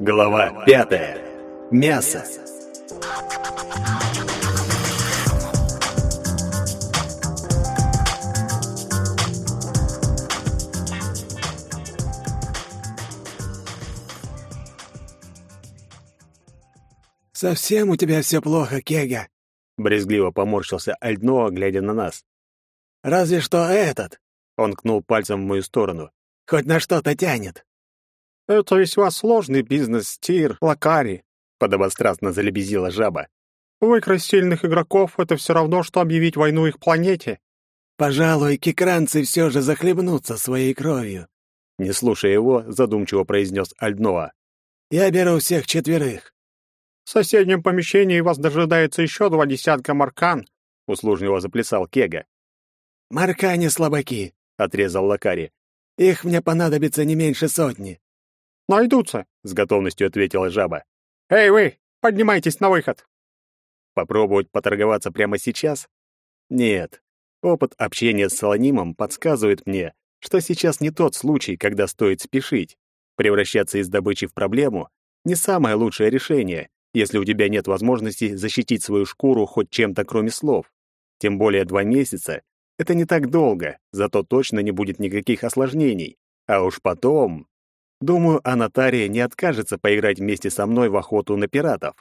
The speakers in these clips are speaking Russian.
Глава пятая. Мясо. «Совсем у тебя все плохо, Кега?» — брезгливо поморщился Альдноа, глядя на нас. «Разве что этот!» — он кнул пальцем в мою сторону. «Хоть на что-то тянет!» «Это весьма сложный бизнес, Тир, Лакари», — подобострастно залебезила жаба. «Выкрасть сильных игроков — это все равно, что объявить войну их планете». «Пожалуй, кикранцы все же захлебнутся своей кровью», — не слушая его, задумчиво произнес Альдноа. «Я беру всех четверых. В соседнем помещении вас дожидается еще два десятка маркан, — услужливо заплясал Кега. «Маркане слабаки», — отрезал Лакари. «Их мне понадобится не меньше сотни». «Найдутся», — с готовностью ответила жаба. «Эй, вы, поднимайтесь на выход!» Попробовать поторговаться прямо сейчас? Нет. Опыт общения с Солонимом подсказывает мне, что сейчас не тот случай, когда стоит спешить. Превращаться из добычи в проблему — не самое лучшее решение, если у тебя нет возможности защитить свою шкуру хоть чем-то, кроме слов. Тем более два месяца — это не так долго, зато точно не будет никаких осложнений. А уж потом... Думаю, Анатария не откажется поиграть вместе со мной в охоту на пиратов.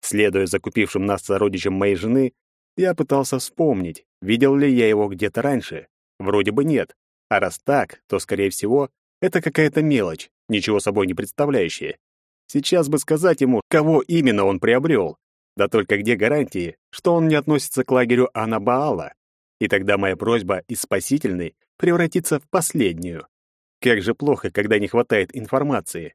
Следуя закупившим нас сородичам моей жены, я пытался вспомнить, видел ли я его где-то раньше. Вроде бы нет. А раз так, то, скорее всего, это какая-то мелочь, ничего собой не представляющая. Сейчас бы сказать ему, кого именно он приобрел. Да только где гарантии, что он не относится к лагерю Анабаала? И тогда моя просьба из спасительной превратится в последнюю. Как же плохо, когда не хватает информации.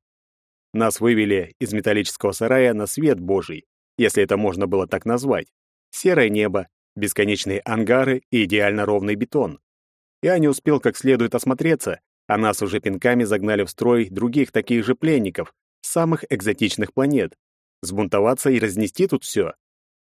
Нас вывели из металлического сарая на свет Божий, если это можно было так назвать. Серое небо, бесконечные ангары и идеально ровный бетон. Я не успел как следует осмотреться, а нас уже пинками загнали в строй других таких же пленников, самых экзотичных планет. Сбунтоваться и разнести тут все.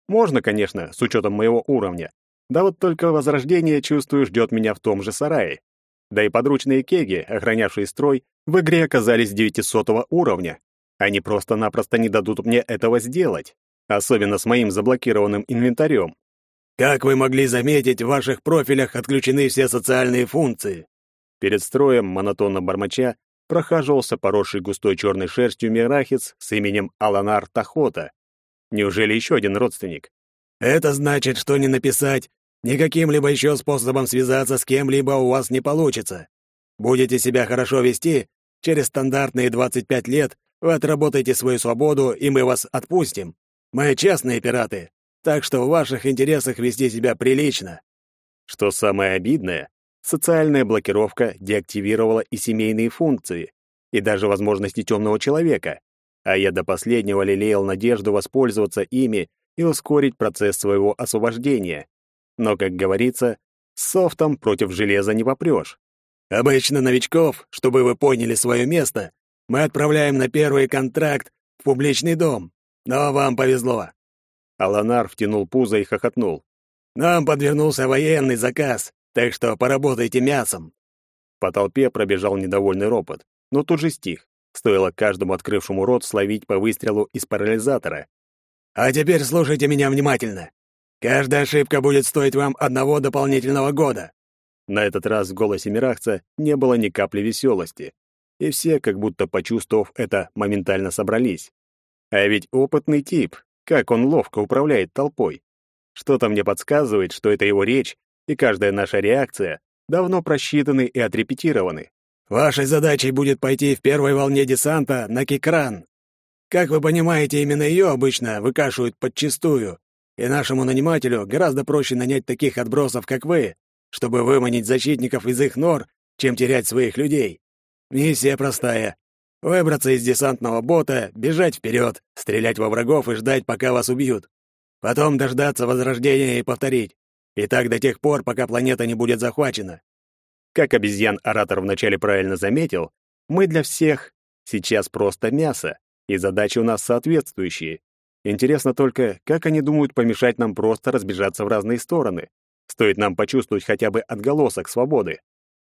Можно, конечно, с учетом моего уровня. Да вот только возрождение, чувствую, ждет меня в том же сарае. Да и подручные кеги, охранявшие строй, в игре оказались 900 уровня. Они просто-напросто не дадут мне этого сделать. Особенно с моим заблокированным инвентарем. Как вы могли заметить, в ваших профилях отключены все социальные функции. Перед строем, монотонно бормоча, прохаживался поросший густой черной шерстью мирахец с именем Аланар Тахота. Неужели еще один родственник? Это значит, что не написать, ни каким-либо еще способом связаться с кем-либо у вас не получится. Будете себя хорошо вести, через стандартные 25 лет вы отработаете свою свободу, и мы вас отпустим. Мы честные пираты, так что в ваших интересах вести себя прилично. Что самое обидное, Социальная блокировка деактивировала и семейные функции, и даже возможности темного человека, а я до последнего лелеял надежду воспользоваться ими и ускорить процесс своего освобождения. Но, как говорится, с софтом против железа не попрешь. Обычно новичков, чтобы вы поняли свое место, мы отправляем на первый контракт в публичный дом. Но вам повезло. Аланар втянул пузо и хохотнул. Нам подвернулся военный заказ, так что поработайте мясом. По толпе пробежал недовольный ропот, но тут же стих. Стоило каждому открывшему рот словить по выстрелу из парализатора. А теперь слушайте меня внимательно. Каждая ошибка будет стоить вам одного дополнительного года. На этот раз в голосе Мирахца не было ни капли веселости, и все, как будто почувствовав это, моментально собрались. А ведь опытный тип, как он ловко управляет толпой. Что-то мне подсказывает, что это его речь и каждая наша реакция давно просчитаны и отрепетированы. Вашей задачей будет пойти в первой волне десанта на Кикран. Как вы понимаете, именно ее обычно выкашивают подчистую, и нашему нанимателю гораздо проще нанять таких отбросов, как вы, чтобы выманить защитников из их нор, чем терять своих людей. Миссия простая. Выбраться из десантного бота, бежать вперед, стрелять во врагов и ждать, пока вас убьют. Потом дождаться возрождения и повторить. И так до тех пор, пока планета не будет захвачена. Как обезьян-оратор вначале правильно заметил, мы для всех сейчас просто мясо, и задачи у нас соответствующие. Интересно только, как они думают помешать нам просто разбежаться в разные стороны. Стоит нам почувствовать хотя бы отголосок свободы.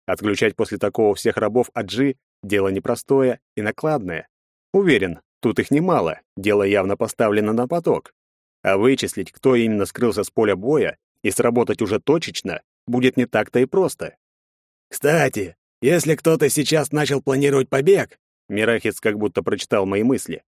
Отключать после такого всех рабов Аджи — дело непростое и накладное. Уверен, тут их немало, дело явно поставлено на поток. А вычислить, кто именно скрылся с поля боя, и сработать уже точечно, будет не так-то и просто. «Кстати, если кто-то сейчас начал планировать побег», Мирахец как будто прочитал мои мысли,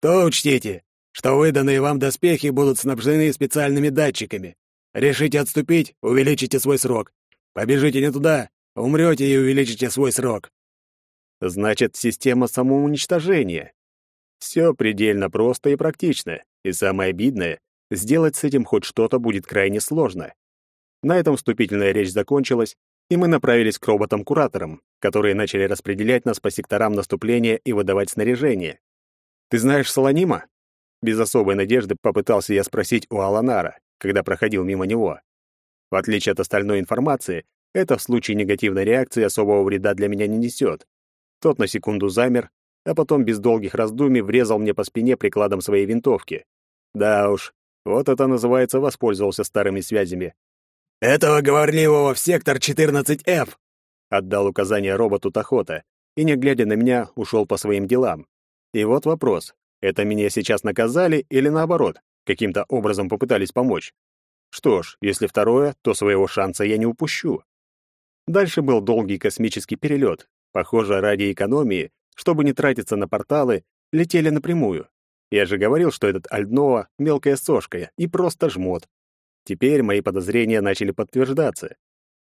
то учтите, что выданные вам доспехи будут снабжены специальными датчиками. Решите отступить, увеличите свой срок. Побежите не туда, умрете и увеличите свой срок. Значит, система самоуничтожения. Все предельно просто и практично, и самое обидное, сделать с этим хоть что-то будет крайне сложно. На этом вступительная речь закончилась, и мы направились к роботам-кураторам, которые начали распределять нас по секторам наступления и выдавать снаряжение. «Ты знаешь Солонима?» Без особой надежды попытался я спросить у Аланара, когда проходил мимо него. В отличие от остальной информации, это в случае негативной реакции особого вреда для меня не несет. Тот на секунду замер, а потом без долгих раздумий врезал мне по спине прикладом своей винтовки. Да уж, вот это называется воспользовался старыми связями. «Этого говорливого в сектор 14F!» Отдал указание роботу Тахота и, не глядя на меня, ушел по своим делам. И вот вопрос. Это меня сейчас наказали или наоборот, каким-то образом попытались помочь? Что ж, если второе, то своего шанса я не упущу. Дальше был долгий космический перелет. Похоже, ради экономии, чтобы не тратиться на порталы, летели напрямую. Я же говорил, что этот Альдноа — мелкая сошка и просто жмот. Теперь мои подозрения начали подтверждаться.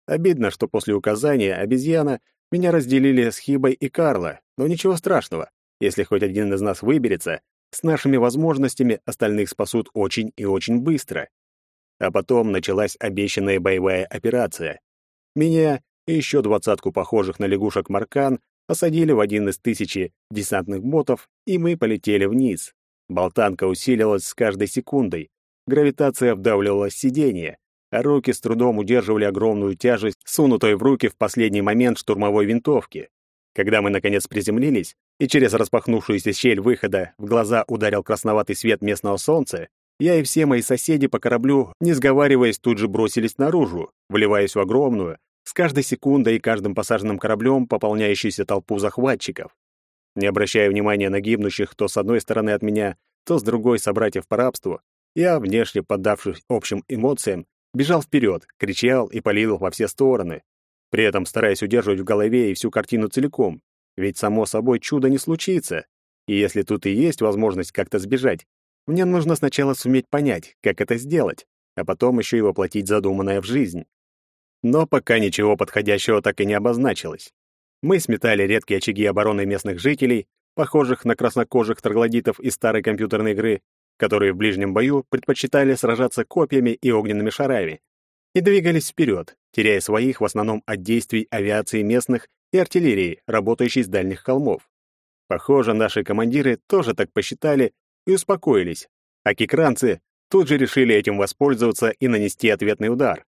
Обидно, что после указания обезьяна меня разделили с Хибой и Карла, но ничего страшного. Если хоть один из нас выберется, с нашими возможностями остальных спасут очень и очень быстро. А потом началась обещанная боевая операция. Меня и еще двадцатку похожих на лягушек Маркан посадили в один из тысячи десантных ботов, и мы полетели вниз. Болтанка усилилась с каждой секундой. Гравитация вдавливала сиденье, а руки с трудом удерживали огромную тяжесть, сунутой в руки в последний момент штурмовой винтовки. Когда мы, наконец, приземлились, и через распахнувшуюся щель выхода в глаза ударил красноватый свет местного солнца, я и все мои соседи по кораблю, не сговариваясь, тут же бросились наружу, вливаясь в огромную, с каждой секундой и каждым посаженным кораблем пополняющуюся толпу захватчиков. Не обращая внимания на гибнущих то с одной стороны от меня, то с другой собратьев по рабству, я, внешне поддавшись общим эмоциям, бежал вперед, кричал и палил во все стороны, при этом стараясь удерживать в голове и всю картину целиком, ведь само собой чудо не случится, и если тут и есть возможность как-то сбежать, мне нужно сначала суметь понять, как это сделать, а потом еще и воплотить задуманное в жизнь. Но пока ничего подходящего так и не обозначилось. Мы сметали редкие очаги обороны местных жителей, похожих на краснокожих троглодитов из старой компьютерной игры, которые в ближнем бою предпочитали сражаться копьями и огненными шарами, и двигались вперед, теряя своих в основном от действий авиации местных и артиллерии, работающей с дальних холмов. Похоже, наши командиры тоже так посчитали и успокоились, а кикранцы тут же решили этим воспользоваться и нанести ответный удар.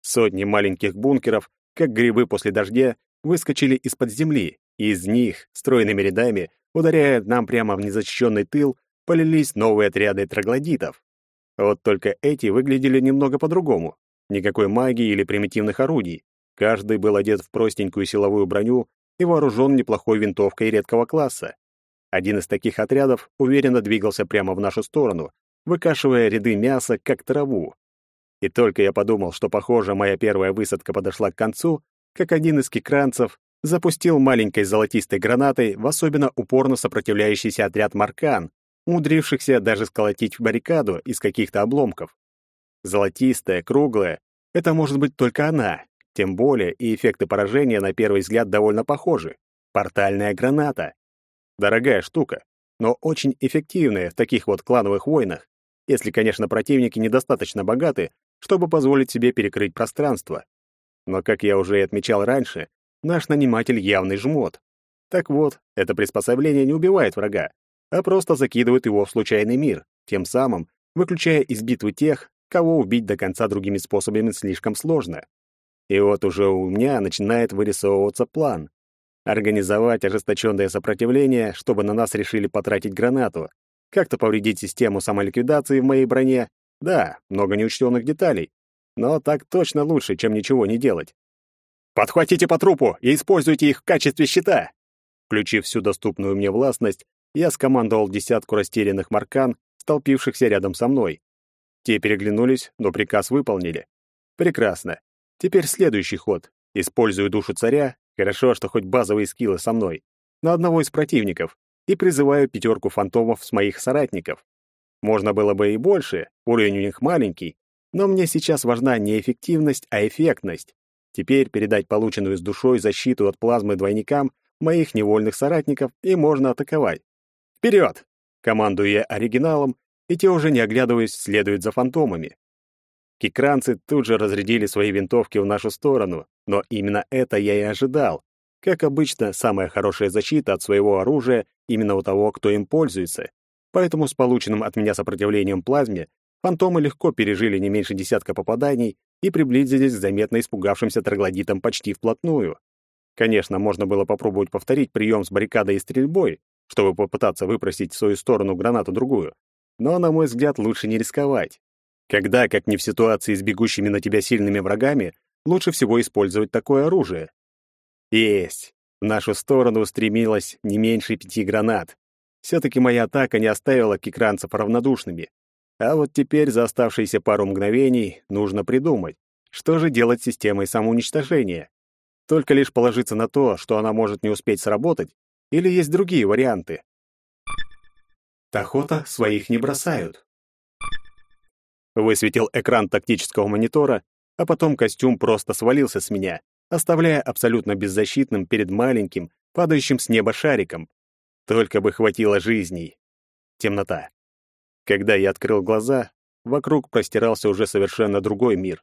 Сотни маленьких бункеров, как грибы после дождя, выскочили из-под земли, и из них, стройными рядами, ударяя нам прямо в незащищенный тыл, полились новые отряды троглодитов. Вот только эти выглядели немного по-другому. Никакой магии или примитивных орудий. Каждый был одет в простенькую силовую броню и вооружен неплохой винтовкой редкого класса. Один из таких отрядов уверенно двигался прямо в нашу сторону, выкашивая ряды мяса, как траву. И только я подумал, что, похоже, моя первая высадка подошла к концу, как один из кикранцев запустил маленькой золотистой гранатой в особенно упорно сопротивляющийся отряд Маркан, умудрившихся даже сколотить баррикаду из каких-то обломков. Золотистая, круглая — это может быть только она, тем более и эффекты поражения на первый взгляд довольно похожи. Портальная граната. Дорогая штука, но очень эффективная в таких вот клановых войнах, если, конечно, противники недостаточно богаты, чтобы позволить себе перекрыть пространство. Но, как я уже и отмечал раньше, наш наниматель явный жмот. Так вот, это приспособление не убивает врага, а просто закидывает его в случайный мир, тем самым выключая из битвы тех, кого убить до конца другими способами слишком сложно. И вот уже у меня начинает вырисовываться план. Организовать ожесточенное сопротивление, чтобы на нас решили потратить гранату. Как-то повредить систему самоликвидации в моей броне, да, много неучтенных деталей, но так точно лучше, чем ничего не делать. «Подхватите по трупу и используйте их в качестве щита!» Включив всю доступную мне властность, я скомандовал десятку растерянных маркан, столпившихся рядом со мной. Те переглянулись, но приказ выполнили. Прекрасно. Теперь следующий ход. Использую душу царя, хорошо, что хоть базовые скиллы со мной, на одного из противников, и призываю пятерку фантомов с моих соратников. Можно было бы и больше, уровень у них маленький, но мне сейчас важна не эффективность, а эффектность. Теперь передать полученную с душой защиту от плазмы двойникам моих невольных соратников, и можно атаковать. «Вперед!» — командую я оригиналом, и те уже не оглядываясь следуют за фантомами. Кикранцы тут же разрядили свои винтовки в нашу сторону, но именно это я и ожидал. Как обычно, самая хорошая защита от своего оружия именно у того, кто им пользуется. Поэтому с полученным от меня сопротивлением плазме фантомы легко пережили не меньше десятка попаданий и приблизились к заметно испугавшимся троглодитам почти вплотную. Конечно, можно было попробовать повторить прием с баррикадой и стрельбой, чтобы попытаться выпросить в свою сторону гранату-другую. Но, на мой взгляд, лучше не рисковать. Когда, как не в ситуации с бегущими на тебя сильными врагами, лучше всего использовать такое оружие. Есть. В нашу сторону устремилось не меньше пяти гранат. Все-таки моя атака не оставила кикранцев равнодушными. А вот теперь за оставшиеся пару мгновений нужно придумать, что же делать с системой самоуничтожения. Только лишь положиться на то, что она может не успеть сработать, или есть другие варианты. Тахота своих не бросают. Высветил экран тактического монитора, а потом костюм просто свалился с меня, оставляя абсолютно беззащитным перед маленьким, падающим с неба шариком. Только бы хватило жизней. Темнота. Когда я открыл глаза, вокруг простирался уже совершенно другой мир.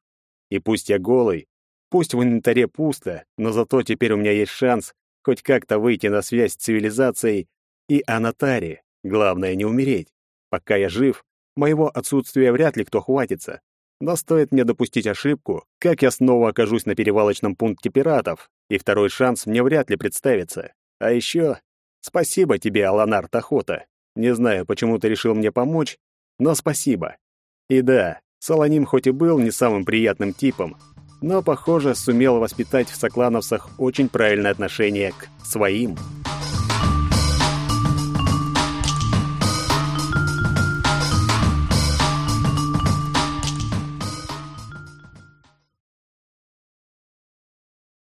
И пусть я голый, пусть в инвентаре пусто, но зато теперь у меня есть шанс хоть как-то выйти на связь с цивилизацией и Анатари. Главное не умереть. Пока я жив, моего отсутствия вряд ли кто хватится. Но стоит мне допустить ошибку, как я снова окажусь на перевалочном пункте пиратов, и второй шанс мне вряд ли представится. А еще спасибо тебе, Аланар Тахота. Не знаю, почему ты решил мне помочь, но спасибо. И да, Солоним хоть и был не самым приятным типом, но, похоже, сумел воспитать в соклановцах очень правильное отношение к своим.